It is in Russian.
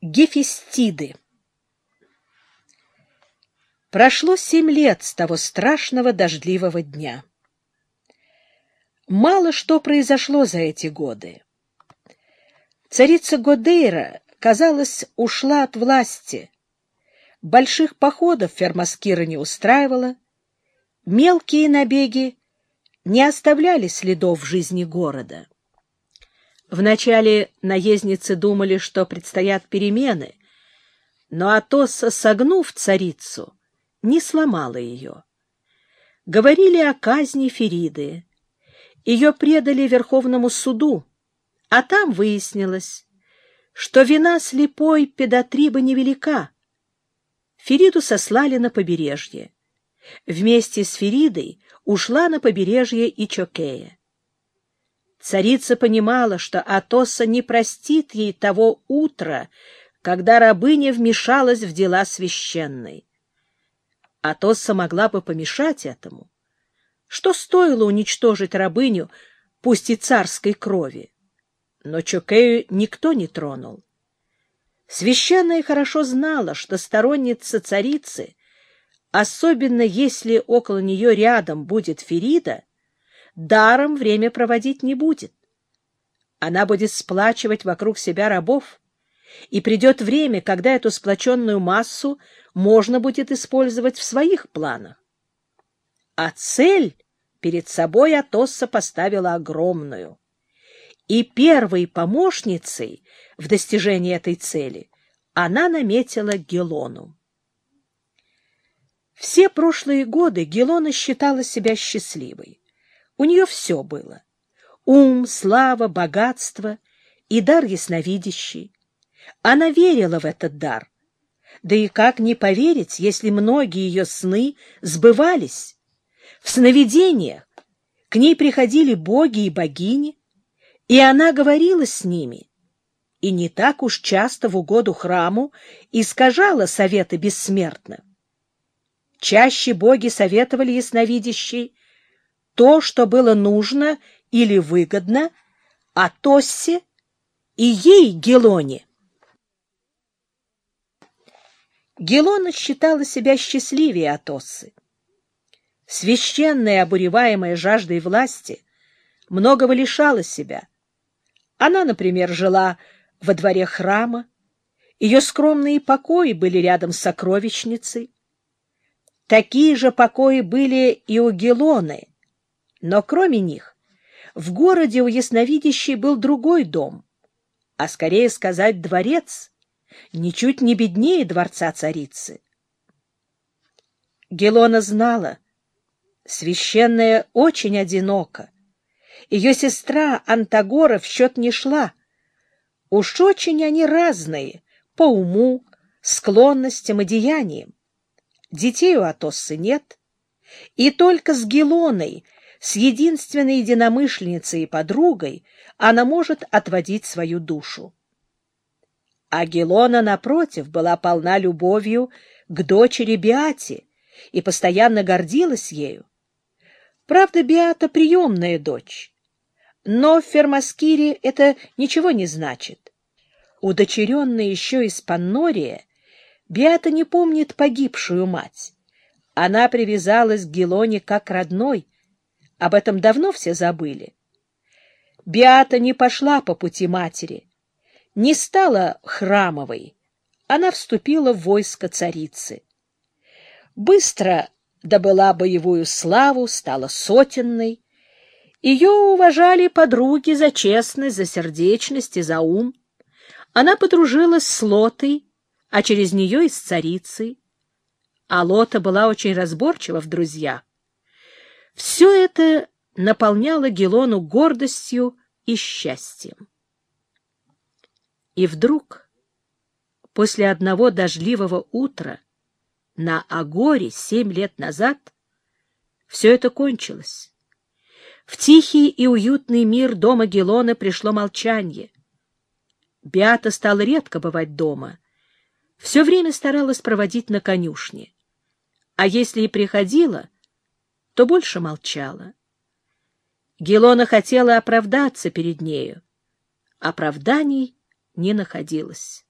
Гефестиды Прошло семь лет с того страшного дождливого дня. Мало что произошло за эти годы. Царица Годейра, казалось, ушла от власти. Больших походов Фермаскира не устраивала. Мелкие набеги не оставляли следов в жизни города. Вначале наездницы думали, что предстоят перемены, но Атоса, согнув царицу, не сломала ее. Говорили о казни Фериды. Ее предали Верховному суду, а там выяснилось, что вина слепой Педатриба невелика. Фериду сослали на побережье. Вместе с Феридой ушла на побережье и Чокея. Царица понимала, что Атоса не простит ей того утра, когда рабыня вмешалась в дела священной. Атоса могла бы помешать этому. Что стоило уничтожить рабыню, пусть и царской крови? Но Чокею никто не тронул. Священная хорошо знала, что сторонница царицы, особенно если около нее рядом будет Ферида, даром время проводить не будет. Она будет сплачивать вокруг себя рабов, и придет время, когда эту сплоченную массу можно будет использовать в своих планах. А цель перед собой Атосса поставила огромную. И первой помощницей в достижении этой цели она наметила Гелону. Все прошлые годы Гелона считала себя счастливой. У нее все было — ум, слава, богатство и дар ясновидящий. Она верила в этот дар. Да и как не поверить, если многие ее сны сбывались? В сновидениях к ней приходили боги и богини, и она говорила с ними, и не так уж часто в угоду храму искажала советы бессмертных. Чаще боги советовали ясновидящей то, что было нужно или выгодно, а Тоссе и ей, Гелоне. Гелона считала себя счастливее Атосы. Священная, обуреваемая жаждой власти, многого лишала себя. Она, например, жила во дворе храма, ее скромные покои были рядом с сокровищницей. Такие же покои были и у Гелоны, но кроме них, в городе у ясновидящей был другой дом, а скорее сказать дворец, ничуть не беднее дворца царицы. Гелона знала, священная очень одинока. Ее сестра Антагора в счет не шла. Уж очень они разные по уму, склонностям и деяниям. Детей у Атоссы нет, и только с Гелоной — с единственной единомышленницей и подругой она может отводить свою душу. А Гелона, напротив, была полна любовью к дочери Биате и постоянно гордилась ею. Правда, Биата — приемная дочь, но в Фермаскире это ничего не значит. Удочеренная еще из Паннория, Биата не помнит погибшую мать. Она привязалась к Гелоне как родной — об этом давно все забыли. Биата не пошла по пути матери, не стала храмовой. Она вступила в войско царицы. Быстро добыла боевую славу, стала сотенной. Ее уважали подруги за честность, за сердечность и за ум. Она подружилась с Лотой, а через нее и с царицей. А Лота была очень разборчива в друзьях. Все это наполняло Гелону гордостью и счастьем. И вдруг, после одного дождливого утра, на Агоре семь лет назад, все это кончилось. В тихий и уютный мир дома Гелона пришло молчание. Биата стала редко бывать дома. Все время старалась проводить на конюшне. А если и приходила — то больше молчала. Гелона хотела оправдаться перед нею. Оправданий не находилось.